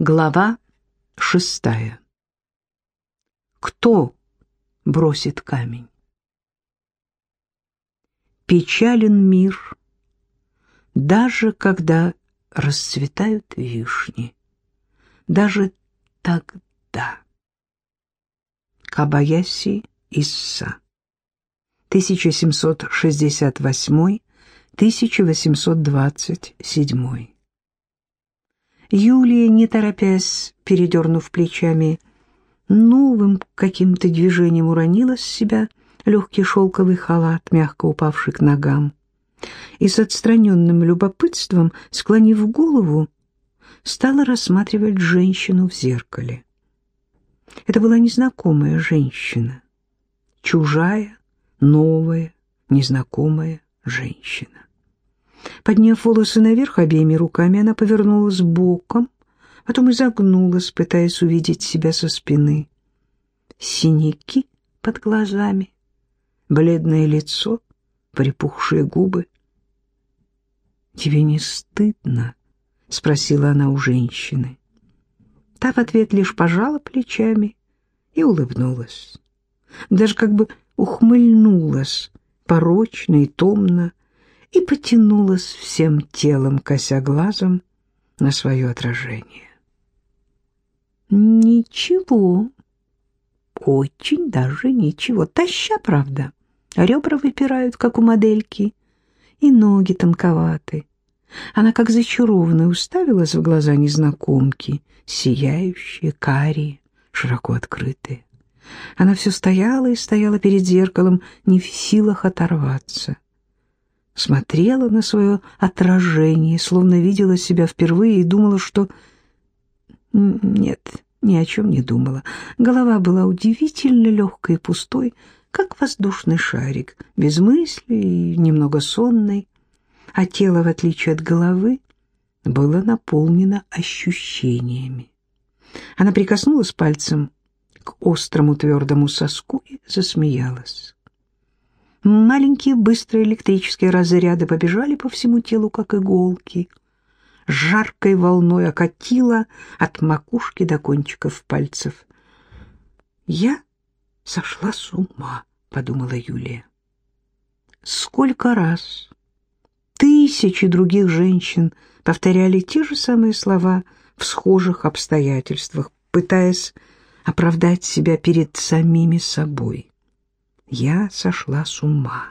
Глава шестая. Кто бросит камень? Печален мир, даже когда расцветают вишни, даже тогда. Кабаяси Исса 1768-1827 Юлия, не торопясь, передернув плечами, новым каким-то движением уронила с себя легкий шелковый халат, мягко упавший к ногам, и с отстраненным любопытством, склонив голову, стала рассматривать женщину в зеркале. Это была незнакомая женщина, чужая, новая, незнакомая женщина. Подняв волосы наверх обеими руками, она повернулась боком, потом изогнулась, пытаясь увидеть себя со спины. Синяки под глазами, бледное лицо, припухшие губы. «Тебе не стыдно?» — спросила она у женщины. Та в ответ лишь пожала плечами и улыбнулась. Даже как бы ухмыльнулась, порочно и томно, и потянулась всем телом, кося глазом на свое отражение. Ничего, очень даже ничего. Таща, правда. Ребра выпирают, как у модельки, и ноги тонковаты. Она, как зачарованная, уставилась в глаза незнакомки, сияющие, карие, широко открытые. Она все стояла и стояла перед зеркалом, не в силах оторваться смотрела на свое отражение, словно видела себя впервые и думала, что... Нет, ни о чем не думала. Голова была удивительно легкой и пустой, как воздушный шарик, без мысли и немного сонной, а тело, в отличие от головы, было наполнено ощущениями. Она прикоснулась пальцем к острому твердому соску и засмеялась. Маленькие быстрые электрические разряды побежали по всему телу, как иголки. Жаркой волной окатило от макушки до кончиков пальцев. «Я сошла с ума», — подумала Юлия. Сколько раз тысячи других женщин повторяли те же самые слова в схожих обстоятельствах, пытаясь оправдать себя перед самими собой я сошла с ума.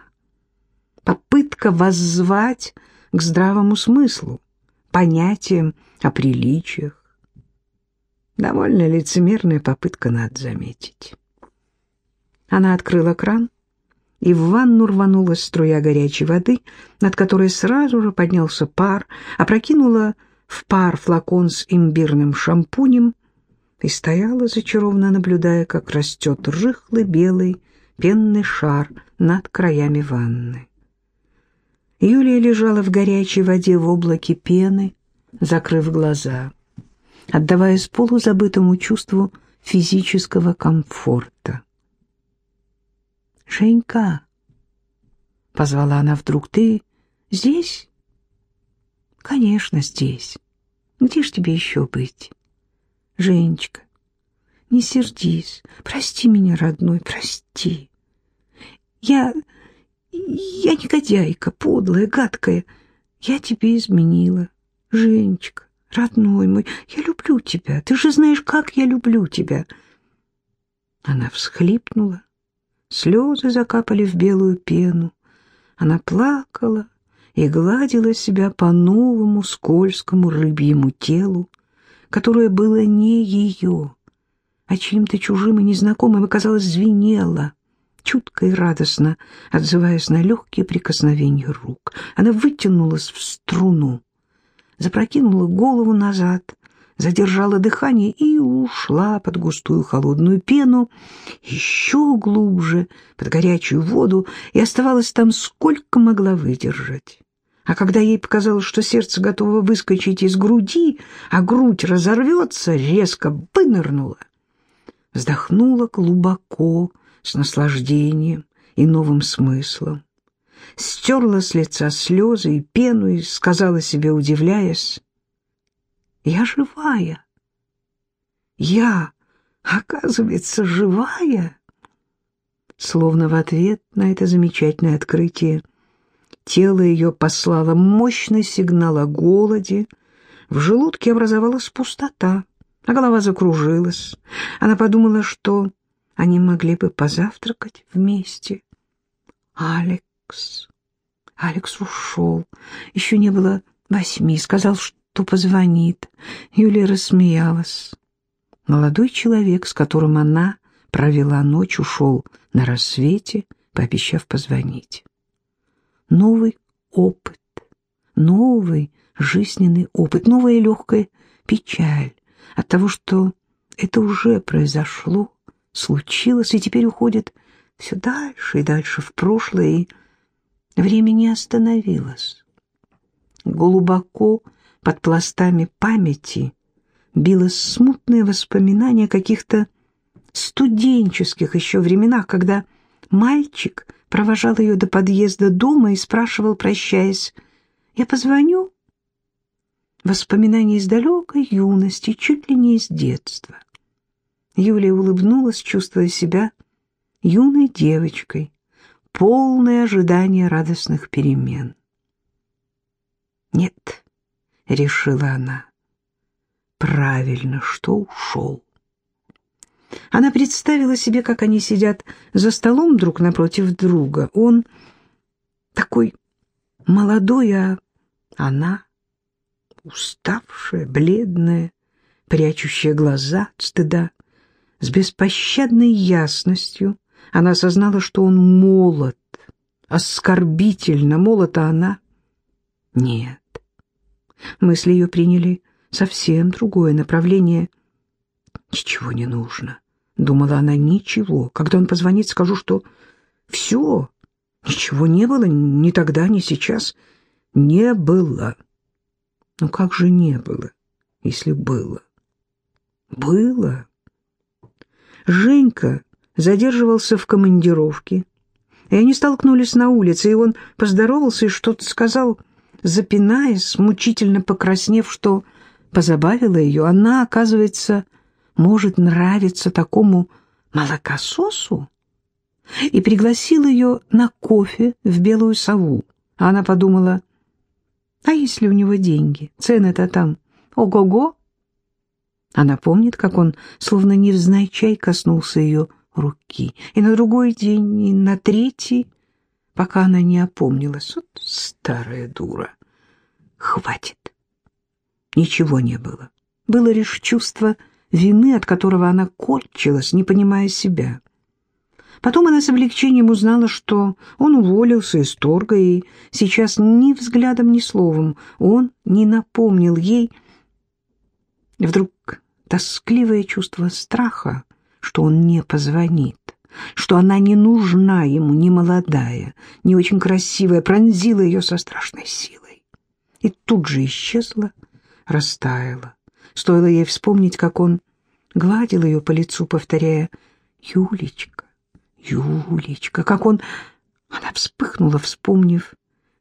Попытка воззвать к здравому смыслу, понятиям о приличиях. Довольно лицемерная попытка, надо заметить. Она открыла кран, и в ванну рванулась струя горячей воды, над которой сразу же поднялся пар, опрокинула в пар флакон с имбирным шампунем и стояла зачарованно, наблюдая, как растет рыхлый белый пенный шар над краями ванны. Юлия лежала в горячей воде в облаке пены, закрыв глаза, отдаваясь полузабытому чувству физического комфорта. «Женька!» — позвала она вдруг. «Ты здесь?» «Конечно, здесь. Где ж тебе еще быть?» «Женечка, не сердись. Прости меня, родной, прости. Я... я негодяйка, подлая, гадкая. Я тебе изменила. Женечка, родной мой, я люблю тебя. Ты же знаешь, как я люблю тебя. Она всхлипнула. Слезы закапали в белую пену. Она плакала и гладила себя по новому скользкому рыбьему телу, которое было не ее а чьим-то чужим и незнакомым, и, казалось, звенело, чутко и радостно, отзываясь на легкие прикосновения рук. Она вытянулась в струну, запрокинула голову назад, задержала дыхание и ушла под густую холодную пену, еще глубже, под горячую воду, и оставалась там сколько могла выдержать. А когда ей показалось, что сердце готово выскочить из груди, а грудь разорвется, резко вынырнула вздохнула глубоко, с наслаждением и новым смыслом, стерла с лица слезы и пену и сказала себе, удивляясь, «Я живая, Я, оказывается, живая? Словно в ответ на это замечательное открытие тело ее послало мощный сигнал о голоде, в желудке образовалась пустота, а голова закружилась. Она подумала, что они могли бы позавтракать вместе. Алекс... Алекс ушел. Еще не было восьми. Сказал, что позвонит. Юлия рассмеялась. Молодой человек, с которым она провела ночь, ушел на рассвете, пообещав позвонить. Новый опыт, новый жизненный опыт, новая легкая печаль от того, что это уже произошло, случилось и теперь уходит все дальше и дальше в прошлое, и время не остановилось. Глубоко под пластами памяти билось смутное воспоминание каких-то студенческих еще временах, когда мальчик провожал ее до подъезда дома и спрашивал, прощаясь, «Я позвоню?» Воспоминания из далекой юности, чуть ли не из детства. Юлия улыбнулась, чувствуя себя юной девочкой, полное ожидание радостных перемен. «Нет», — решила она, — «правильно, что ушел». Она представила себе, как они сидят за столом друг напротив друга. Он такой молодой, а она уставшая, бледная, прячущая глаза от стыда. С беспощадной ясностью она осознала, что он молод, оскорбительно молод, а она — нет. Мысли ее приняли совсем другое направление. «Ничего не нужно», — думала она, — «ничего. Когда он позвонит, скажу, что все, ничего не было ни тогда, ни сейчас. Не было». Ну как же не было, если было? Было. Женька задерживался в командировке, и они столкнулись на улице, и он поздоровался и что-то сказал, запинаясь, мучительно покраснев, что позабавило ее. Она, оказывается, может нравиться такому молокососу, и пригласил ее на кофе в Белую сову. А она подумала, а если у него деньги? Цены-то там ого-го. Она помнит, как он, словно невзначай, коснулся ее руки. И на другой день, и на третий, пока она не опомнилась. Вот старая дура. Хватит. Ничего не было. Было лишь чувство вины, от которого она корчилась, не понимая себя. Потом она с облегчением узнала, что он уволился из торга, и сейчас ни взглядом, ни словом он не напомнил ей. Вдруг тоскливое чувство страха, что он не позвонит, что она не нужна ему, не молодая, не очень красивая, пронзила ее со страшной силой. И тут же исчезла, растаяла. Стоило ей вспомнить, как он гладил ее по лицу, повторяя «Юлечка, Юлечка, как он... Она вспыхнула, вспомнив,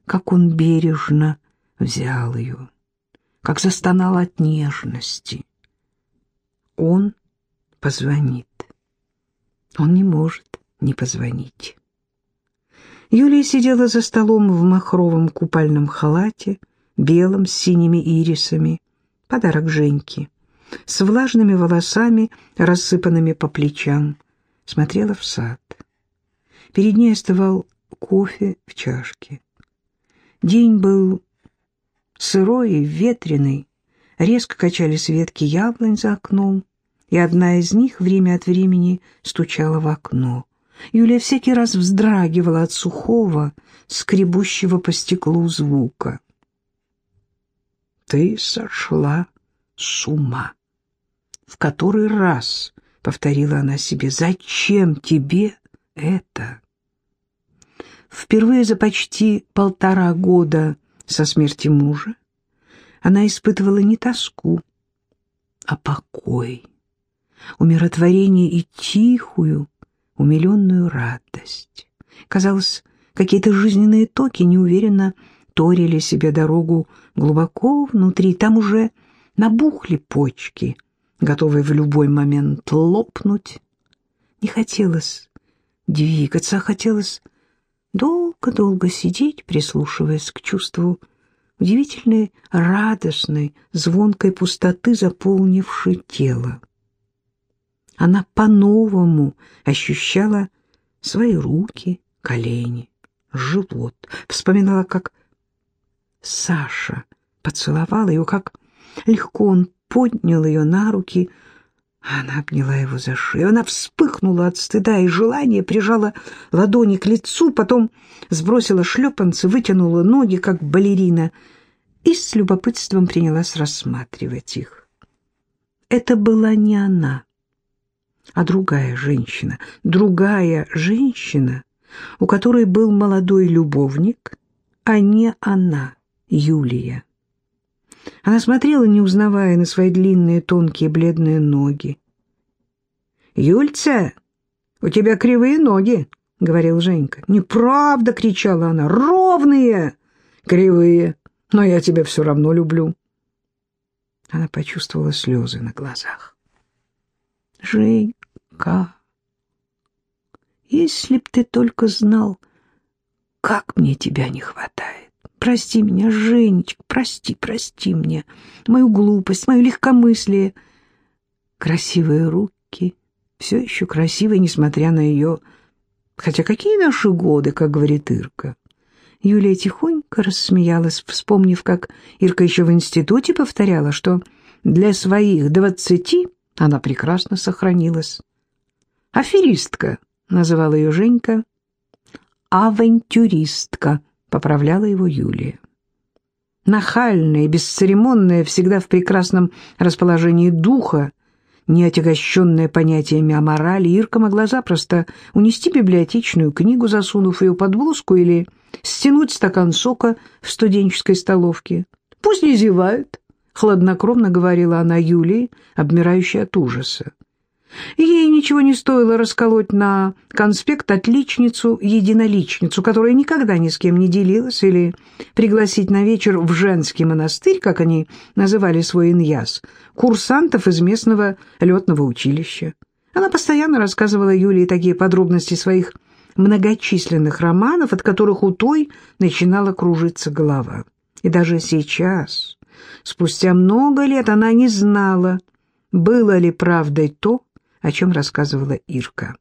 как он бережно взял ее, как застонал от нежности. Он позвонит. Он не может не позвонить. Юлия сидела за столом в махровом купальном халате, белом с синими ирисами, подарок Женьке, с влажными волосами, рассыпанными по плечам, смотрела в сад. Перед ней остывал кофе в чашке. День был сырой и ветреный, резко качались ветки яблонь за окном, и одна из них время от времени стучала в окно. Юлия всякий раз вздрагивала от сухого, скребущего по стеклу звука. «Ты сошла с ума!» В который раз — повторила она себе, — «зачем тебе это?» Впервые за почти полтора года со смерти мужа она испытывала не тоску, а покой, умиротворение и тихую, умиленную радость. Казалось, какие-то жизненные токи неуверенно торили себе дорогу глубоко внутри, там уже набухли почки — готовый в любой момент лопнуть. Не хотелось двигаться, а хотелось долго-долго сидеть, прислушиваясь к чувству удивительной, радостной, звонкой пустоты, заполнившей тело. Она по-новому ощущала свои руки, колени, живот, вспоминала, как Саша поцеловал ее, как легко он поднял ее на руки, она обняла его за шею. Она вспыхнула от стыда и желания, прижала ладони к лицу, потом сбросила шлепанцы, вытянула ноги, как балерина, и с любопытством принялась рассматривать их. Это была не она, а другая женщина, другая женщина, у которой был молодой любовник, а не она, Юлия. Она смотрела, не узнавая на свои длинные, тонкие, бледные ноги. «Юльца, у тебя кривые ноги», — говорил Женька. «Неправда!» — кричала она. «Ровные!» «Кривые, но я тебя все равно люблю». Она почувствовала слезы на глазах. «Женька, если б ты только знал, как мне тебя не хватает!» Прости меня, Женечка, прости, прости мне мою глупость, мое легкомыслие. Красивые руки, все еще красивые, несмотря на ее... Хотя какие наши годы, как говорит Ирка. Юлия тихонько рассмеялась, вспомнив, как Ирка еще в институте повторяла, что для своих двадцати она прекрасно сохранилась. «Аферистка», — называла ее Женька, «авантюристка», поправляла его Юлия. Нахальная и бесцеремонная, всегда в прекрасном расположении духа, не отягощенная понятиями о морали, Ирка могла запросто унести библиотечную книгу, засунув ее под блузку, или стянуть стакан сока в студенческой столовке. «Пусть не зевают», — хладнокровно говорила она Юлии, обмирающей от ужаса. Ей ничего не стоило расколоть на конспект отличницу-единоличницу, которая никогда ни с кем не делилась, или пригласить на вечер в женский монастырь, как они называли свой иньяс, курсантов из местного летного училища. Она постоянно рассказывала Юлии такие подробности своих многочисленных романов, от которых у той начинала кружиться голова. И даже сейчас, спустя много лет, она не знала, было ли правдой то, о чем рассказывала Ирка.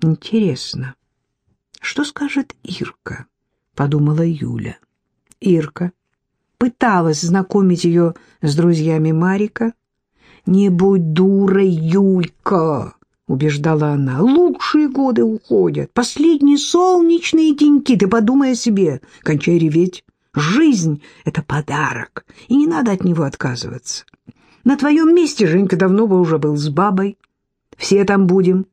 «Интересно, что скажет Ирка?» — подумала Юля. Ирка пыталась знакомить ее с друзьями Марика. «Не будь дурой, Юлька!» — убеждала она. «Лучшие годы уходят, последние солнечные деньки, ты подумай о себе, кончай реветь. Жизнь — это подарок, и не надо от него отказываться. На твоем месте Женька давно бы уже был с бабой. Все там будем.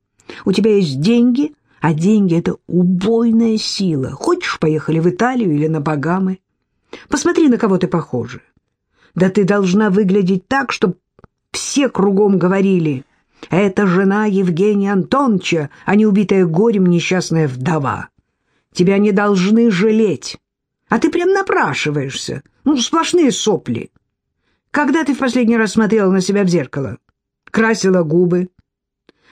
У тебя есть деньги, а деньги — это убойная сила. Хочешь, поехали в Италию или на Багамы? Посмотри, на кого ты похожа. Да ты должна выглядеть так, чтобы все кругом говорили. Это жена Евгения Антоновича, а не убитая горем несчастная вдова. Тебя не должны жалеть. А ты прям напрашиваешься. Ну, сплошные сопли. Когда ты в последний раз смотрела на себя в зеркало? Красила губы.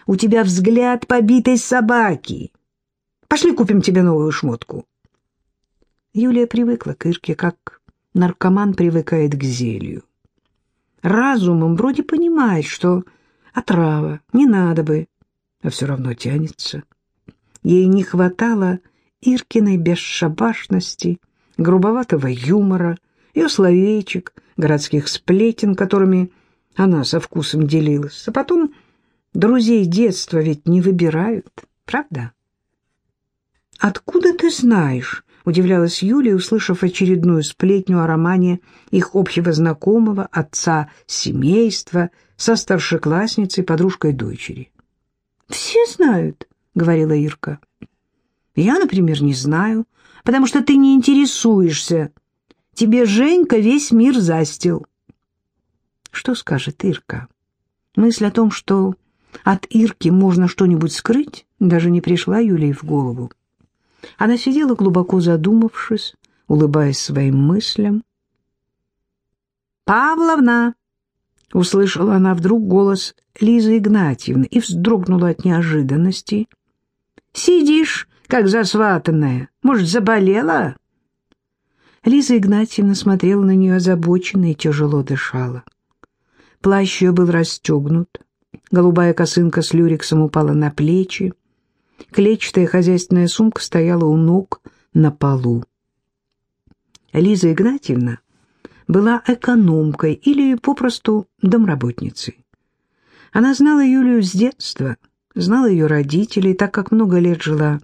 У тебя взгляд побитой собаки. Пошли купим тебе новую шмотку. Юлия привыкла к Ирке, как наркоман привыкает к зелью. Разумом вроде понимает, что отрава, не надо бы, а все равно тянется. Ей не хватало Иркиной бесшабашности, грубоватого юмора, ее словечек, городских сплетен, которыми она со вкусом делилась. А потом друзей детства ведь не выбирают, правда? «Откуда ты знаешь?» — удивлялась Юлия, услышав очередную сплетню о романе их общего знакомого, отца семейства, со старшеклассницей, подружкой дочери. «Все знают», — говорила Ирка. «Я, например, не знаю, потому что ты не интересуешься Тебе Женька весь мир застил. Что скажет Ирка? Мысль о том, что от Ирки можно что-нибудь скрыть, даже не пришла Юлии в голову. Она сидела глубоко задумавшись, улыбаясь своим мыслям. «Павловна, Услышала она вдруг голос Лизы Игнатьевны и вздрогнула от неожиданности. «Сидишь, как засватанная. Может, заболела?» Лиза Игнатьевна смотрела на нее озабоченно и тяжело дышала. Плащ ее был расстегнут, голубая косынка с люрексом упала на плечи, клетчатая хозяйственная сумка стояла у ног на полу. Лиза Игнатьевна была экономкой или попросту домработницей. Она знала Юлию с детства, знала ее родителей, так как много лет жила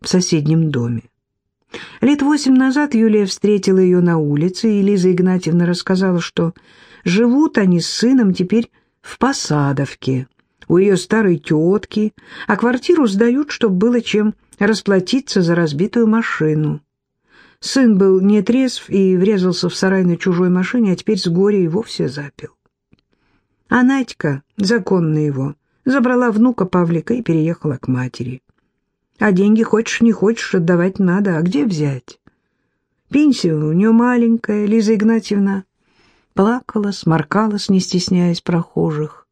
в соседнем доме. Лет восемь назад Юлия встретила ее на улице, и Лиза Игнатьевна рассказала, что живут они с сыном теперь в Посадовке, у ее старой тетки, а квартиру сдают, чтобы было чем расплатиться за разбитую машину. Сын был нетрезв и врезался в сарай на чужой машине, а теперь с горя и вовсе запил. А Надька, законная его, забрала внука Павлика и переехала к матери. А деньги хочешь не хочешь, отдавать надо, а где взять? Пенсия у нее маленькая, Лиза Игнатьевна. Плакала, сморкалась, не стесняясь прохожих.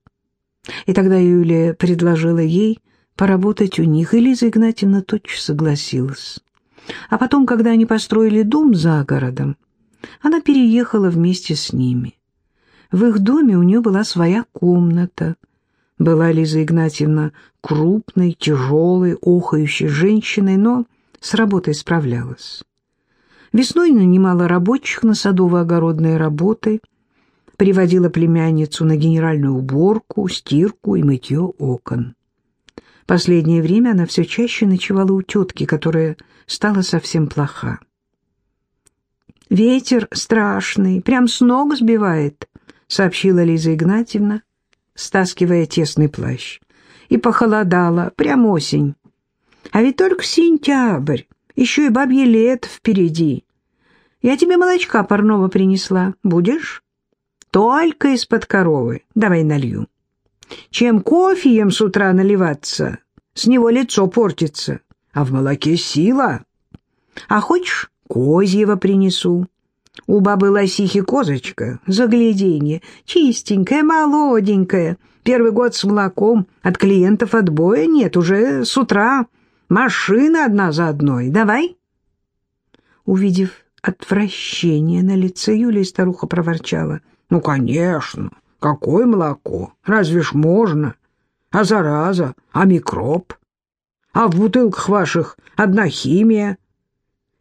И тогда Юлия предложила ей поработать у них, и Лиза Игнатьевна тотчас согласилась. А потом, когда они построили дом за городом, она переехала вместе с ними. В их доме у нее была своя комната. Была Лиза Игнатьевна крупной, тяжелой, охающей женщиной, но с работой справлялась. Весной нанимала рабочих на садово-огородные работы, приводила племянницу на генеральную уборку, стирку и мытье окон. Последнее время она все чаще ночевала у тетки, которая стала совсем плоха. «Ветер страшный, прям с ног сбивает», — сообщила Лиза Игнатьевна, стаскивая тесный плащ. «И похолодало, прям осень. А ведь только сентябрь, еще и бабье лет впереди. Я тебе молочка парного принесла. Будешь?» «Только из-под коровы. Давай налью». Чем кофеем с утра наливаться, с него лицо портится, а в молоке сила. А хочешь, козьего принесу. У бабы лосихи козочка, загляденье, чистенькая, молоденькая. Первый год с молоком, от клиентов отбоя нет, уже с утра. Машина одна за одной. Давай. Увидев отвращение на лице Юлии, старуха проворчала. «Ну, конечно, Какое молоко? Разве ж можно? А зараза? А микроб? А в бутылках ваших одна химия?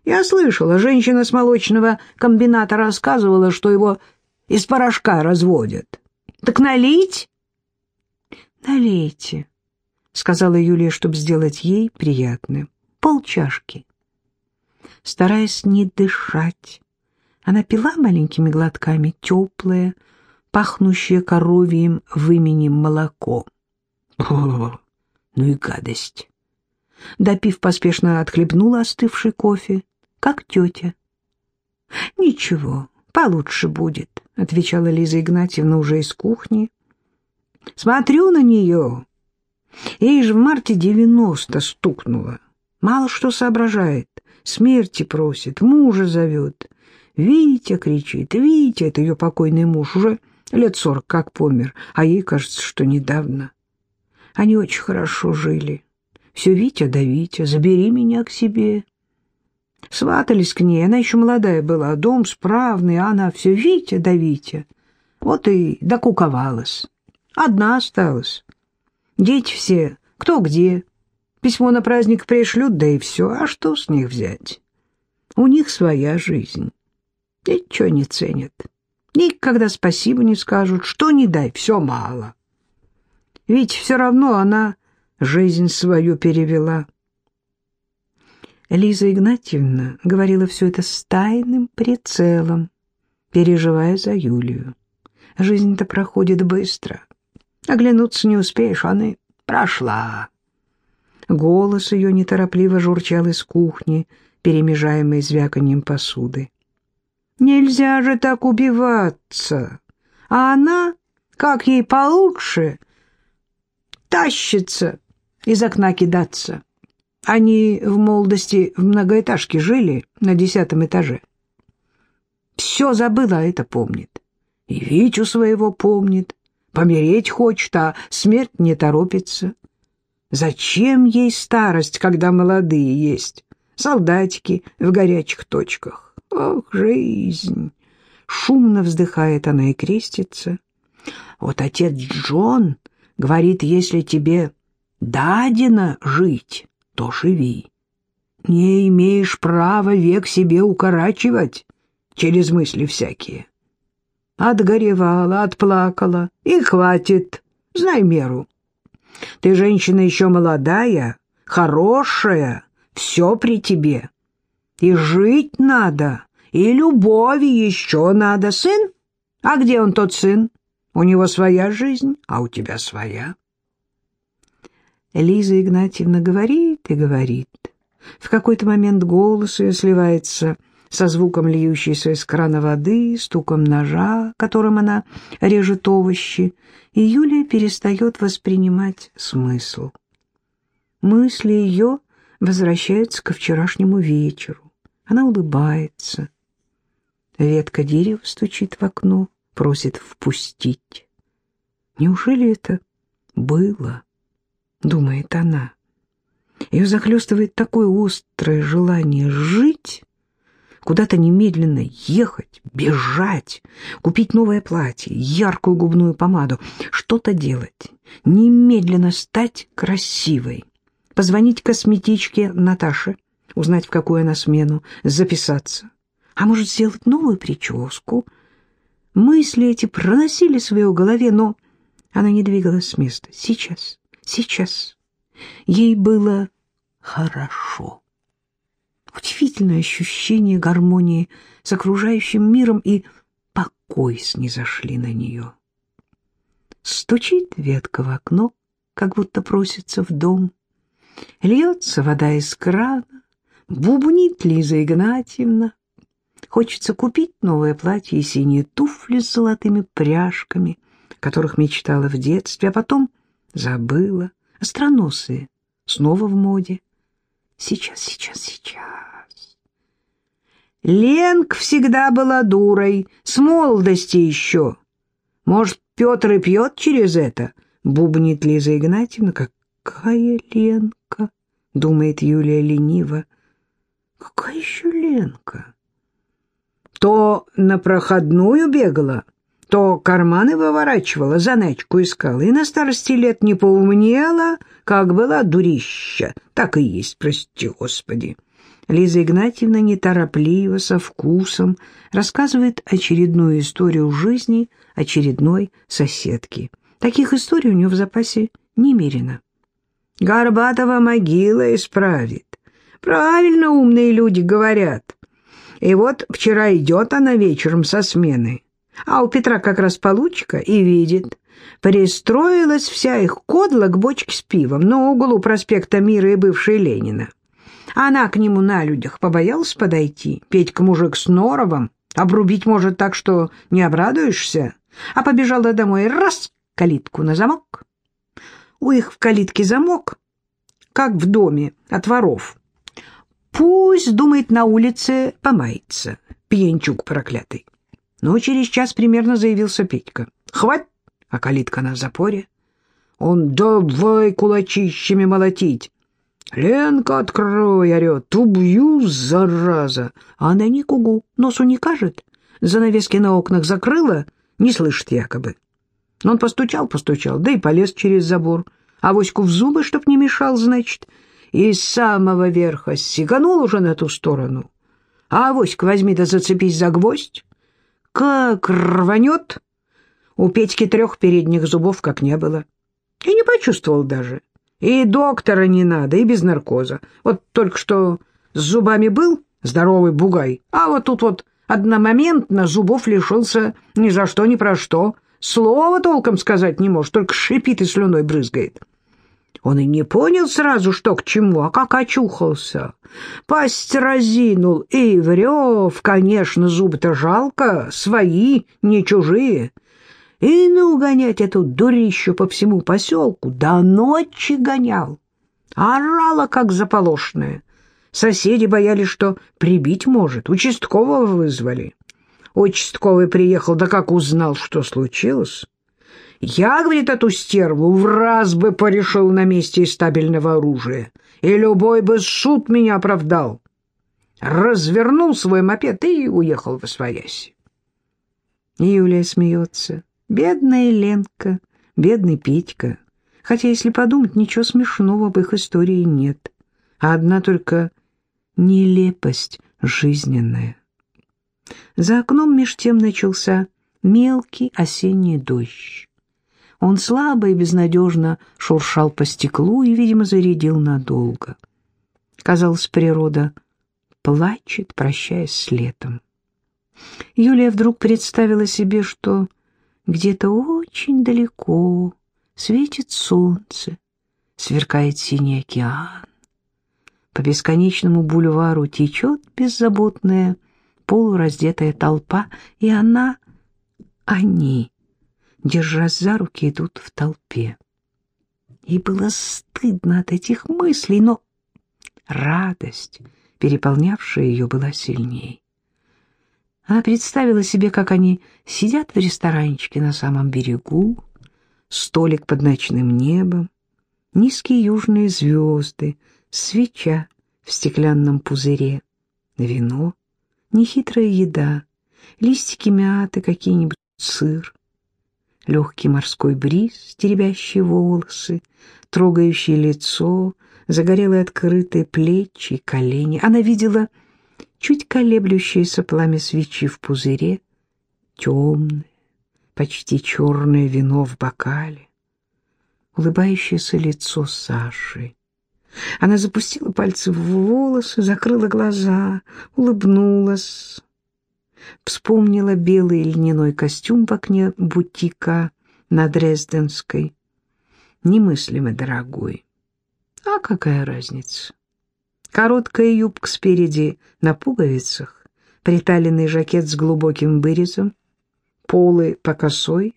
Я слышала, женщина с молочного комбината рассказывала, что его из порошка разводят. Так налить? Налейте, сказала Юлия, чтобы сделать ей приятным. Полчашки. Стараясь не дышать, она пила маленькими глотками теплое, пахнущее коровьим выменем молоко. О, ну и гадость. Допив, поспешно отхлебнула остывший кофе, как тетя. «Ничего, получше будет», — отвечала Лиза Игнатьевна уже из кухни. «Смотрю на нее. Ей же в марте девяносто стукнуло. Мало что соображает, смерти просит, мужа зовет. Витя кричит, Витя, это ее покойный муж, уже Лет сорок как помер, а ей кажется, что недавно. Они очень хорошо жили. Все Витя да Витя, забери меня к себе. Сватались к ней, она еще молодая была, дом справный, а она все Витя да Витя. Вот и докуковалась. Одна осталась. Дети все, кто где. Письмо на праздник пришлют, да и все. А что с них взять? У них своя жизнь. Ничего не ценят. Никогда спасибо не скажут, что не дай, все мало. Ведь все равно она жизнь свою перевела. Лиза Игнатьевна говорила все это с тайным прицелом, переживая за Юлию. Жизнь-то проходит быстро. Оглянуться не успеешь, она прошла. Голос ее неторопливо журчал из кухни, перемежаемый звяканием посуды. Нельзя же так убиваться. А она, как ей получше, тащится из окна кидаться. Они в молодости в многоэтажке жили на десятом этаже. Все забыла, а это помнит. И Витю своего помнит. помереть хочет, а смерть не торопится. Зачем ей старость, когда молодые есть? Солдатики в горячих точках. Ох, жизнь! Шумно вздыхает она и крестится. Вот отец Джон говорит, если тебе дадено жить, то живи. Не имеешь права век себе укорачивать через мысли всякие. Отгоревала, отплакала, и хватит, знай меру. Ты женщина еще молодая, хорошая, все при тебе. И жить надо, и любови еще надо. Сын? А где он, тот сын? У него своя жизнь, а у тебя своя. Лиза Игнатьевна говорит и говорит. В какой-то момент голос ее сливается со звуком льющейся из крана воды, стуком ножа, которым она режет овощи, и Юлия перестает воспринимать смысл. Мысли ее возвращаются ко вчерашнему вечеру. Она улыбается. Ветка дерева стучит в окно, просит впустить. Неужели это было? Думает она. Ее захлестывает такое острое желание жить, куда-то немедленно ехать, бежать, купить новое платье, яркую губную помаду, что-то делать, немедленно стать красивой, позвонить косметичке Наташе, узнать, в какую она смену, записаться, а может сделать новую прическу. Мысли эти проносились в ее голове, но она не двигалась с места. Сейчас, сейчас. Ей было хорошо. Удивительное ощущение гармонии с окружающим миром и покой снизошли на нее. Стучит ветка в окно, как будто просится в дом. Льется вода из крана, бубнит Лиза Игнатьевна. Хочется купить новое платье и синие туфли с золотыми пряжками, которых мечтала в детстве, а потом забыла. Остроносые, снова в моде. Сейчас, сейчас, сейчас. Ленк всегда была дурой, с молодости еще. Может, Петр и пьет через это? Бубнит Лиза Игнатьевна. Какая Ленка? Думает Юлия лениво. Какая еще Ленка? То на проходную бегала, то карманы выворачивала, заначку искала, и на старости лет не поумнела, как была дурища, так и есть, прости господи. Лиза Игнатьевна неторопливо, со вкусом, рассказывает очередную историю жизни очередной соседки. Таких историй у нее в запасе немерено. Горбатова могила исправит. Правильно умные люди говорят. И вот вчера идет она вечером со смены, а у Петра как раз получка и видит. Пристроилась вся их кодла к бочке с пивом на углу проспекта Мира и бывшей Ленина. Она к нему на людях побоялась подойти. Петька мужик с норовом, обрубить может так, что не обрадуешься. А побежала домой раз калитку на замок. У их в калитке замок, как в доме от воров. Пусть, думает, на улице помается, пьянчук проклятый. Но через час примерно заявился Петька. «Хвать!» — а калитка на запоре. Он «давай кулачищами молотить!» «Ленка, открой!» — орет. «Убью, зараза!» А она ни кугу, носу не кажет. Занавески на окнах закрыла, не слышит якобы. Он постучал, постучал, да и полез через забор. А Воську в зубы, чтоб не мешал, значит, и с самого верха сиганул уже на ту сторону. А Авоська возьми да зацепись за гвоздь. Как рванет! У Петьки трех передних зубов как не было. И не почувствовал даже. И доктора не надо, и без наркоза. Вот только что с зубами был здоровый бугай, а вот тут вот одномоментно зубов лишился ни за что, ни про что. Слова толком сказать не может, только шипит и слюной брызгает. Он и не понял сразу, что к чему, а как очухался. Пасть разинул и врев, конечно, зубы-то жалко, свои, не чужие. И ну гонять эту дурищу по всему поселку, до ночи гонял. Орала, как заполошная. Соседи боялись, что прибить может, участкового вызвали. Участковый приехал, да как узнал, что случилось. Я, говорит, эту стерву в раз бы порешил на месте из стабильного оружия, и любой бы суд меня оправдал. Развернул свой мопед и уехал в освоясь. Юлия смеется. Бедная Ленка, бедный Петька. Хотя, если подумать, ничего смешного в их истории нет. А одна только нелепость жизненная. За окном меж тем начался мелкий осенний дождь. Он слабо и безнадежно шуршал по стеклу и, видимо, зарядил надолго. Казалось, природа плачет, прощаясь с летом. Юлия вдруг представила себе, что где-то очень далеко светит солнце, сверкает синий океан. По бесконечному бульвару течет беззаботная полураздетая толпа, и она, они, держась за руки, идут в толпе. И было стыдно от этих мыслей, но радость, переполнявшая ее, была сильней. Она представила себе, как они сидят в ресторанчике на самом берегу, столик под ночным небом, низкие южные звезды, свеча в стеклянном пузыре, вино, нехитрая еда, листики мяты, какие-нибудь сыр легкий морской бриз, теребящий волосы, трогающий лицо, загорелые открытые плечи и колени. Она видела чуть колеблющееся пламя свечи в пузыре, темное, почти черное вино в бокале, улыбающееся лицо Саши. Она запустила пальцы в волосы, закрыла глаза, улыбнулась вспомнила белый льняной костюм в окне бутика на Дрезденской. Немыслимо дорогой. А какая разница? Короткая юбка спереди на пуговицах, приталенный жакет с глубоким вырезом, полы по косой.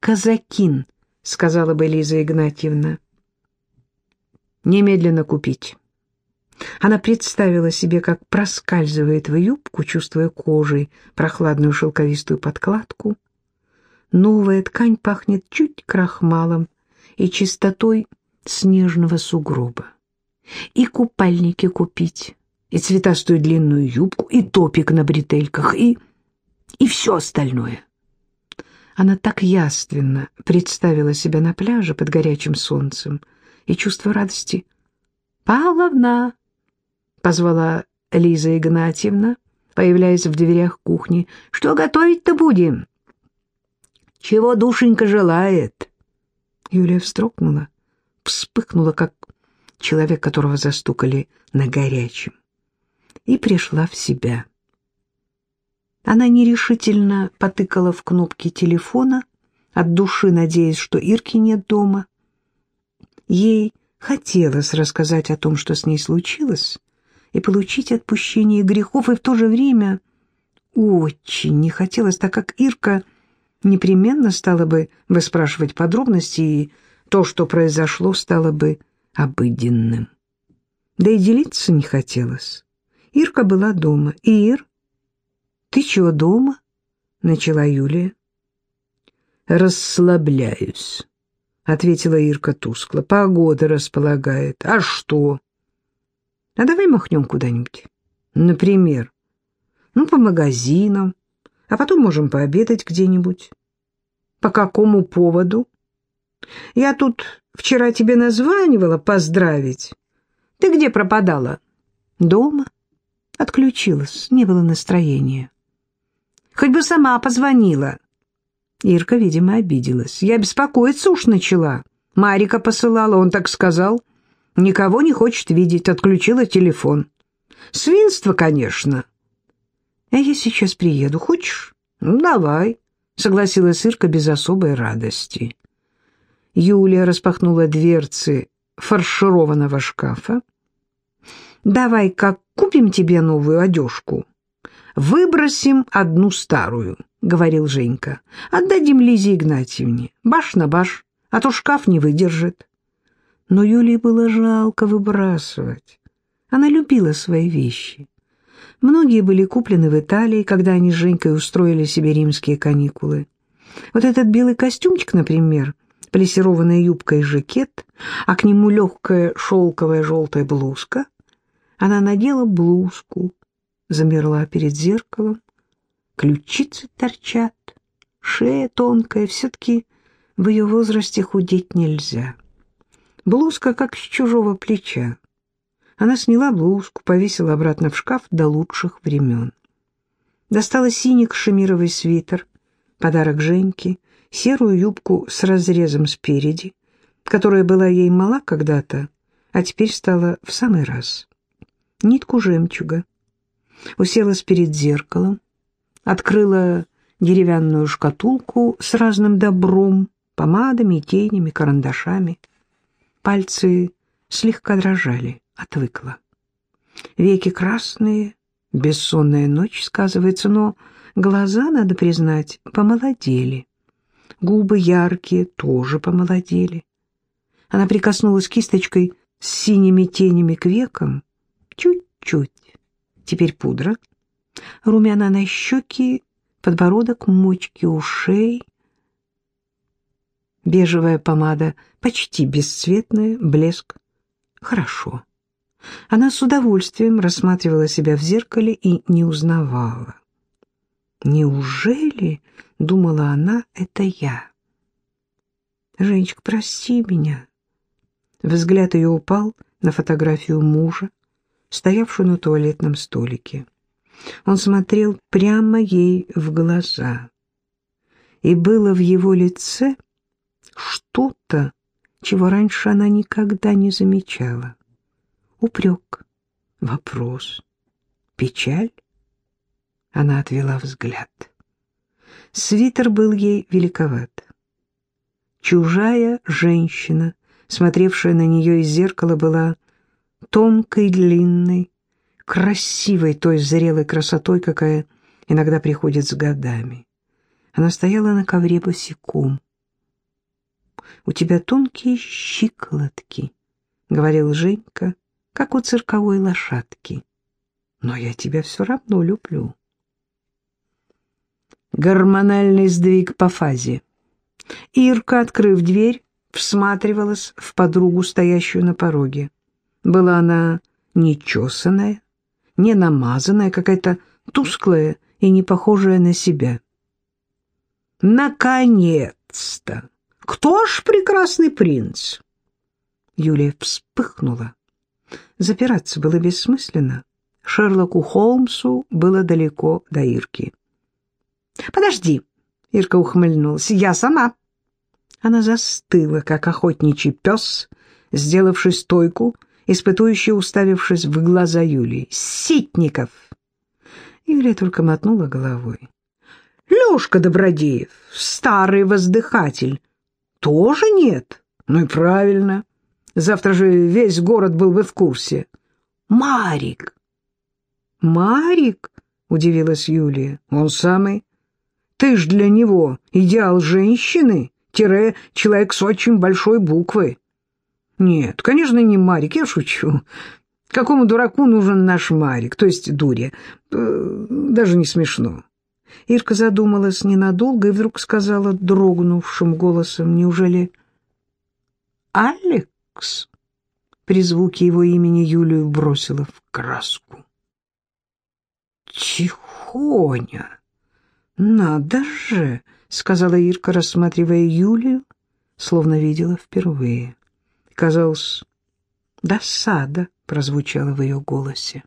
«Казакин», — сказала бы Лиза Игнатьевна. «Немедленно купить». Она представила себе, как проскальзывает в юбку, чувствуя кожей прохладную шелковистую подкладку. Новая ткань пахнет чуть крахмалом и чистотой снежного сугроба. И купальники купить, и цветастую длинную юбку, и топик на бретельках, и... и все остальное. Она так яственно представила себя на пляже под горячим солнцем, и чувство радости «Павловна!» Позвала Лиза Игнатьевна, появляясь в дверях кухни. «Что готовить-то будем?» «Чего душенька желает?» Юлия встрогнула, вспыхнула, как человек, которого застукали на горячем, и пришла в себя. Она нерешительно потыкала в кнопки телефона, от души надеясь, что Ирки нет дома. Ей хотелось рассказать о том, что с ней случилось, и получить отпущение грехов, и в то же время очень не хотелось, так как Ирка непременно стала бы выспрашивать подробности, и то, что произошло, стало бы обыденным. Да и делиться не хотелось. Ирка была дома. «Ир, ты чего дома?» — начала Юлия. «Расслабляюсь», — ответила Ирка тускло. «Погода располагает. А что?» А давай махнем куда-нибудь. Например, ну, по магазинам, а потом можем пообедать где-нибудь. По какому поводу? Я тут вчера тебе названивала поздравить. Ты где пропадала? Дома. Отключилась, не было настроения. Хоть бы сама позвонила. Ирка, видимо, обиделась. Я беспокоиться уж начала. Марика посылала, он так сказал. — Никого не хочет видеть, отключила телефон. Свинство, конечно. А я сейчас приеду, хочешь? Ну, давай, согласилась Ирка без особой радости. Юлия распахнула дверцы фаршированного шкафа. давай как купим тебе новую одежку. Выбросим одну старую», — говорил Женька. «Отдадим Лизе Игнатьевне. Баш на баш, а то шкаф не выдержит» но Юлии было жалко выбрасывать. Она любила свои вещи. Многие были куплены в Италии, когда они с Женькой устроили себе римские каникулы. Вот этот белый костюмчик, например, плессированная юбка и жакет, а к нему легкая шелковая желтая блузка. Она надела блузку, замерла перед зеркалом, ключицы торчат, шея тонкая, все-таки в ее возрасте худеть нельзя. Блузка как с чужого плеча. Она сняла блузку, повесила обратно в шкаф до лучших времен. Достала синий кашемировый свитер, подарок Женьке, серую юбку с разрезом спереди, которая была ей мала когда-то, а теперь стала в самый раз. Нитку жемчуга. Уселась перед зеркалом, открыла деревянную шкатулку с разным добром, помадами, тенями, карандашами. Пальцы слегка дрожали, отвыкла. Веки красные, бессонная ночь сказывается, но глаза, надо признать, помолодели. Губы яркие, тоже помолодели. Она прикоснулась кисточкой с синими тенями к векам. Чуть-чуть. Теперь пудра. Румяна на щеки, подбородок, мочки ушей. Бежевая помада, почти бесцветная, блеск. Хорошо. Она с удовольствием рассматривала себя в зеркале и не узнавала. «Неужели, — думала она, — это я?» «Женечка, прости меня». Взгляд ее упал на фотографию мужа, стоявшую на туалетном столике. Он смотрел прямо ей в глаза. И было в его лице что-то, чего раньше она никогда не замечала. Упрек, вопрос, печаль. Она отвела взгляд. Свитер был ей великоват. Чужая женщина, смотревшая на нее из зеркала, была тонкой, длинной, красивой той зрелой красотой, какая иногда приходит с годами. Она стояла на ковре босиком. «У тебя тонкие щиколотки», — говорил Женька, — «как у цирковой лошадки. Но я тебя все равно люблю». Гормональный сдвиг по фазе. Ирка, открыв дверь, всматривалась в подругу, стоящую на пороге. Была она нечесанная, не намазанная, какая-то тусклая и не похожая на себя. «Наконец-то! Кто ж прекрасный принц?» Юлия вспыхнула. Запираться было бессмысленно. Шерлоку Холмсу было далеко до Ирки. «Подожди!» — Ирка ухмыльнулась. «Я сама!» Она застыла, как охотничий пес, сделавший стойку, испытующе уставившись в глаза Юлии. «Ситников!» Юлия только мотнула головой. «Лешка Добродеев, старый воздыхатель, тоже нет? Ну и правильно. Завтра же весь город был бы в курсе. Марик!» «Марик?» — удивилась Юлия. «Он самый. Ты ж для него идеал женщины, тире человек с очень большой буквы. Нет, конечно, не Марик, я шучу. Какому дураку нужен наш Марик, то есть дуря? Э, даже не смешно. Ирка задумалась ненадолго и вдруг сказала дрогнувшим голосом, неужели Алекс? При звуке его имени Юлию бросила в краску. Тихоня! «Надо же!» — сказала Ирка, рассматривая Юлию, словно видела впервые. Казалось, досада прозвучала в ее голосе.